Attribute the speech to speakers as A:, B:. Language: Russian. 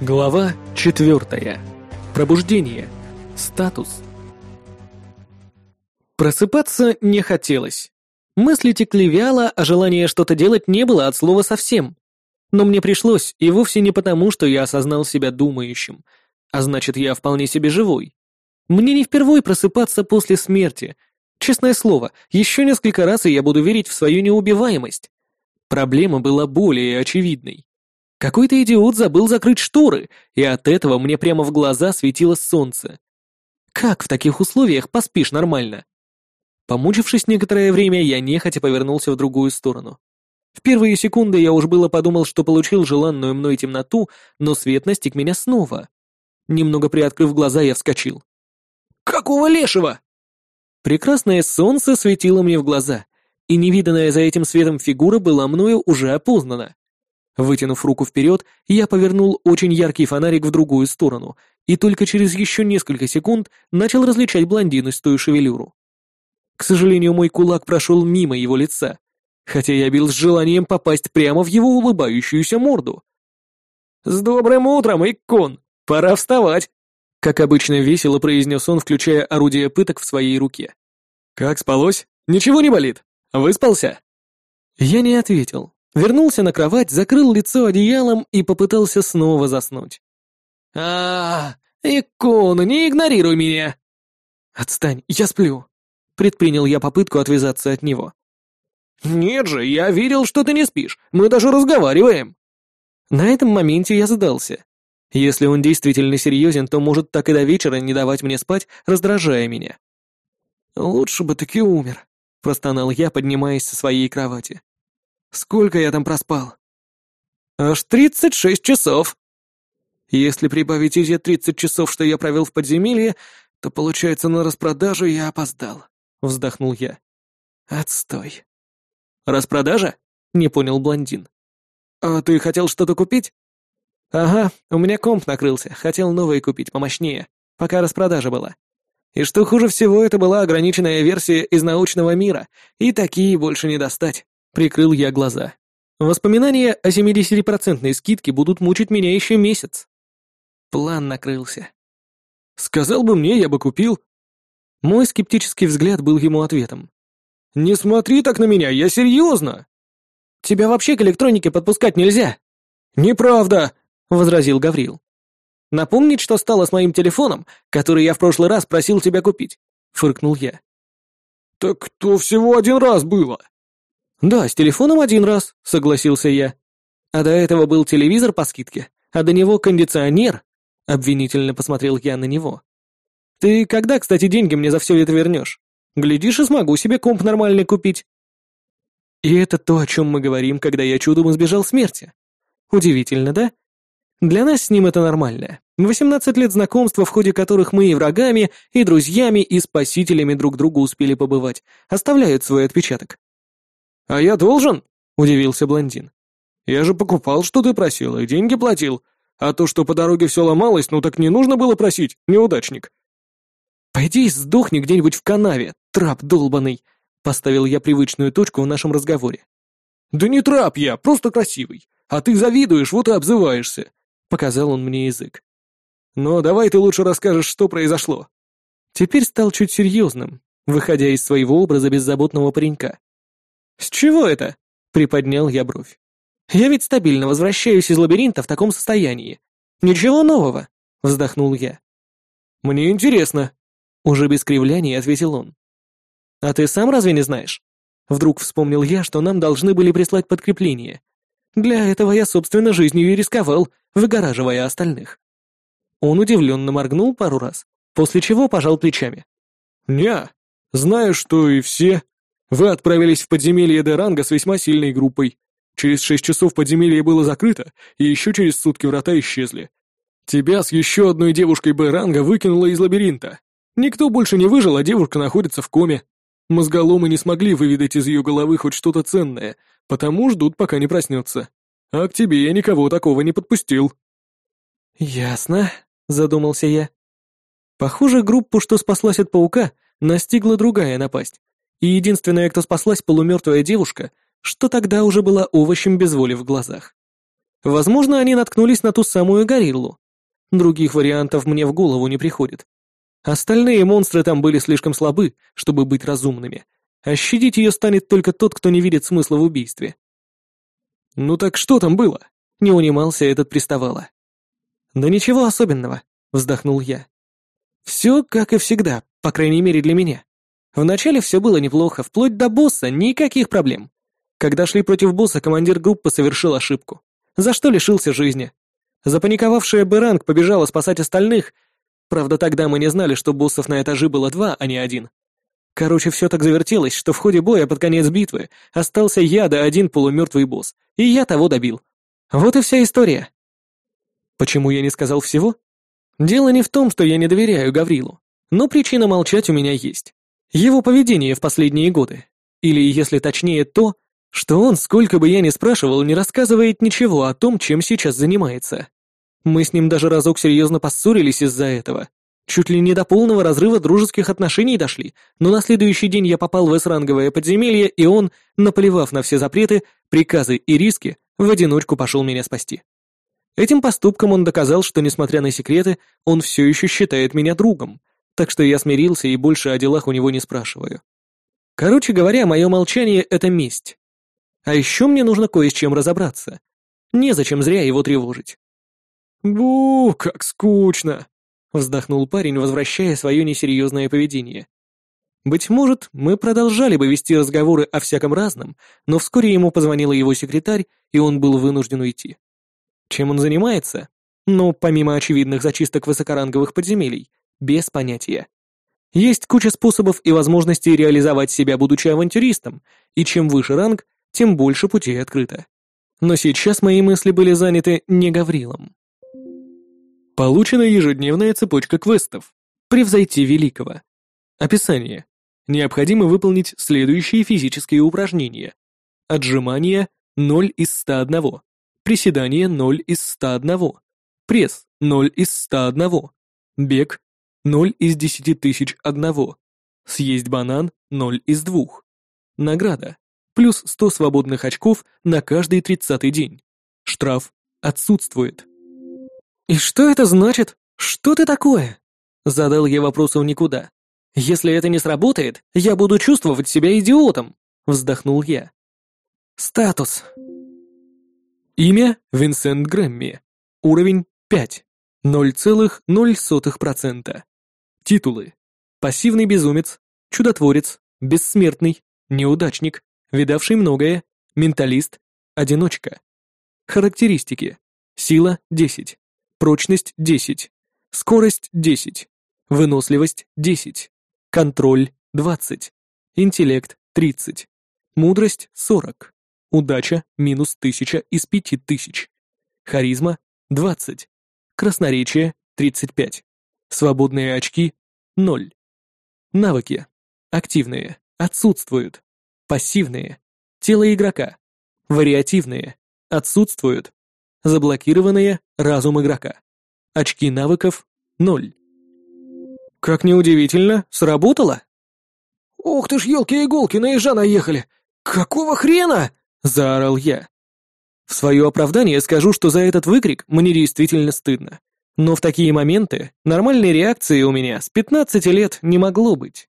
A: Глава четвертая. Пробуждение. Статус. Просыпаться не хотелось. Мысли текли вяло, а желания что-то делать не было от слова совсем. Но мне пришлось, и вовсе не потому, что я осознал себя думающим, а значит, я вполне себе живой. Мне не впервой просыпаться после смерти. Честное слово, еще несколько раз и я буду верить в свою неубиваемость. Проблема была более очевидной. Какой-то идиот забыл закрыть шторы, и от этого мне прямо в глаза светило солнце. Как в таких условиях поспишь нормально? Помучившись некоторое время, я нехотя повернулся в другую сторону. В первые секунды я уж было подумал, что получил желанную мной темноту, но свет настиг меня снова. Немного приоткрыв глаза, я вскочил. «Какого лешего?» Прекрасное солнце светило мне в глаза, и невиданная за этим светом фигура была мною уже опознана. Вытянув руку вперед, я повернул очень яркий фонарик в другую сторону, и только через еще несколько секунд начал различать блондинистую шевелюру. К сожалению, мой кулак прошел мимо его лица, хотя я бил с желанием попасть прямо в его улыбающуюся морду. «С добрым утром, Иккон! Пора вставать!» Как обычно весело произнес он, включая орудие пыток в своей руке. «Как спалось? Ничего не болит? Выспался?» Я не ответил. Вернулся на кровать, закрыл лицо одеялом и попытался снова заснуть. а, -а, -а Икона, не игнорируй меня!» «Отстань, я сплю», — предпринял я попытку отвязаться от него. «Нет же, я видел, что ты не спишь, мы даже разговариваем!» На этом моменте я сдался. Если он действительно серьезен, то может так и до вечера не давать мне спать, раздражая меня. «Лучше бы таки умер», — простонал я, поднимаясь со своей кровати. Сколько я там проспал? Аж тридцать шесть часов. Если прибавить эти тридцать часов, что я провел в подземелье, то получается на распродажу я опоздал. Вздохнул я. Отстой. Распродажа? Не понял блондин. А ты хотел что-то купить? Ага, у меня комп накрылся, хотел новый купить, помощнее, пока распродажа была. И что хуже всего, это была ограниченная версия из научного мира, и такие больше не достать. Прикрыл я глаза. Воспоминания о 70% скидке будут мучить меня еще месяц. План накрылся. Сказал бы мне, я бы купил. Мой скептический взгляд был ему ответом. «Не смотри так на меня, я серьезно!» «Тебя вообще к электронике подпускать нельзя!» «Неправда!» — возразил Гаврил. «Напомнить, что стало с моим телефоном, который я в прошлый раз просил тебя купить?» — фыркнул я. «Так то всего один раз было!» «Да, с телефоном один раз», — согласился я. «А до этого был телевизор по скидке, а до него кондиционер», — обвинительно посмотрел я на него. «Ты когда, кстати, деньги мне за все это вернешь? Глядишь, и смогу себе комп нормальный купить». И это то, о чем мы говорим, когда я чудом избежал смерти. Удивительно, да? Для нас с ним это нормально. 18 лет знакомства, в ходе которых мы и врагами, и друзьями, и спасителями друг другу успели побывать, оставляют свой отпечаток. «А я должен?» — удивился блондин. «Я же покупал, что ты просил, и деньги платил. А то, что по дороге все ломалось, ну так не нужно было просить, неудачник». «Пойди и сдохни где-нибудь в канаве, трап долбанный», — поставил я привычную точку в нашем разговоре. «Да не трап я, просто красивый. А ты завидуешь, вот и обзываешься», — показал он мне язык. «Но давай ты лучше расскажешь, что произошло». Теперь стал чуть серьезным, выходя из своего образа беззаботного паренька. «С чего это?» — приподнял я бровь. «Я ведь стабильно возвращаюсь из лабиринта в таком состоянии. Ничего нового», — вздохнул я. «Мне интересно», — уже без кривляний ответил он. «А ты сам разве не знаешь?» Вдруг вспомнил я, что нам должны были прислать подкрепление. Для этого я, собственно, жизнью и рисковал, выгораживая остальных. Он удивленно моргнул пару раз, после чего пожал плечами. «Не, знаю, что и все, вы отправились в подземелье Деранга с весьма сильной группой. Через шесть часов подземелье было закрыто, и еще через сутки врата исчезли. Тебя с еще одной девушкой Б-ранга выкинуло из лабиринта. Никто больше не выжил, а девушка находится в коме. Мозголомы не смогли выведать из ее головы хоть что-то ценное, потому ждут, пока не проснется. А к тебе я никого такого не подпустил». «Ясно», — задумался я. «Похоже, группу, что спаслась от паука, настигла другая напасть и единственная, кто спаслась, полумертвая девушка, что тогда уже была овощем без воли в глазах. Возможно, они наткнулись на ту самую гориллу. Других вариантов мне в голову не приходит. Остальные монстры там были слишком слабы, чтобы быть разумными, а ее станет только тот, кто не видит смысла в убийстве. «Ну так что там было?» — не унимался этот приставало. «Да ничего особенного», — вздохнул я. «Все как и всегда, по крайней мере для меня. Вначале все было неплохо, вплоть до босса никаких проблем. Когда шли против босса, командир группы совершил ошибку, за что лишился жизни. Запаниковавшая Беранг побежала спасать остальных, правда тогда мы не знали, что боссов на этаже было два, а не один. Короче, все так завертелось, что в ходе боя под конец битвы остался я да один полумертвый босс, и я того добил. Вот и вся история. Почему я не сказал всего? Дело не в том, что я не доверяю Гаврилу, но причина молчать у меня есть. Его поведение в последние годы. Или, если точнее, то, что он, сколько бы я ни спрашивал, не рассказывает ничего о том, чем сейчас занимается. Мы с ним даже разок серьезно поссорились из-за этого. Чуть ли не до полного разрыва дружеских отношений дошли, но на следующий день я попал в эсранговое подземелье, и он, наплевав на все запреты, приказы и риски, в одиночку пошел меня спасти. Этим поступком он доказал, что, несмотря на секреты, он все еще считает меня другом, так что я смирился и больше о делах у него не спрашиваю. Короче говоря, мое молчание — это месть. А еще мне нужно кое с чем разобраться. Незачем зря его тревожить. «Бу, как скучно!» — вздохнул парень, возвращая свое несерьезное поведение. Быть может, мы продолжали бы вести разговоры о всяком разном, но вскоре ему позвонила его секретарь, и он был вынужден уйти. Чем он занимается? Ну, помимо очевидных зачисток высокоранговых подземелий, без понятия. Есть куча способов и возможностей реализовать себя, будучи авантюристом, и чем выше ранг, тем больше путей открыто. Но сейчас мои мысли были заняты не Гаврилом. Получена ежедневная цепочка квестов. Превзойти великого. Описание. Необходимо выполнить следующие физические упражнения. Отжимания 0 из 101. Приседание 0 из 101. Пресс 0 из 101. Бег 0 из 10 тысяч одного. Съесть банан 0 из 2. Награда. Плюс 100 свободных очков на каждый тридцатый день. Штраф отсутствует. «И что это значит? Что ты такое?» Задал я вопрос в никуда. «Если это не сработает, я буду чувствовать себя идиотом», вздохнул я. Статус. Имя Винсент Грэмми. Уровень 5. 0,0%. Титулы. Пассивный безумец, чудотворец, бессмертный, неудачник, видавший многое, менталист, одиночка. Характеристики. Сила 10. Прочность 10. Скорость 10. Выносливость 10. Контроль 20. Интеллект 30. Мудрость 40. Удача минус 1000 из 5000. Харизма 20. Красноречие 35. Свободные очки — 0. Навыки. Активные. Отсутствуют. Пассивные. Тело игрока. Вариативные. Отсутствуют. Заблокированные. Разум игрока. Очки навыков — 0. Как неудивительно, сработало. «Ух ты ж, елки-иголки, на ежа наехали! Какого хрена?» — заорал я. В свое оправдание скажу, что за этот выкрик мне действительно стыдно. Но в такие моменты нормальной реакции у меня с 15 лет не могло быть.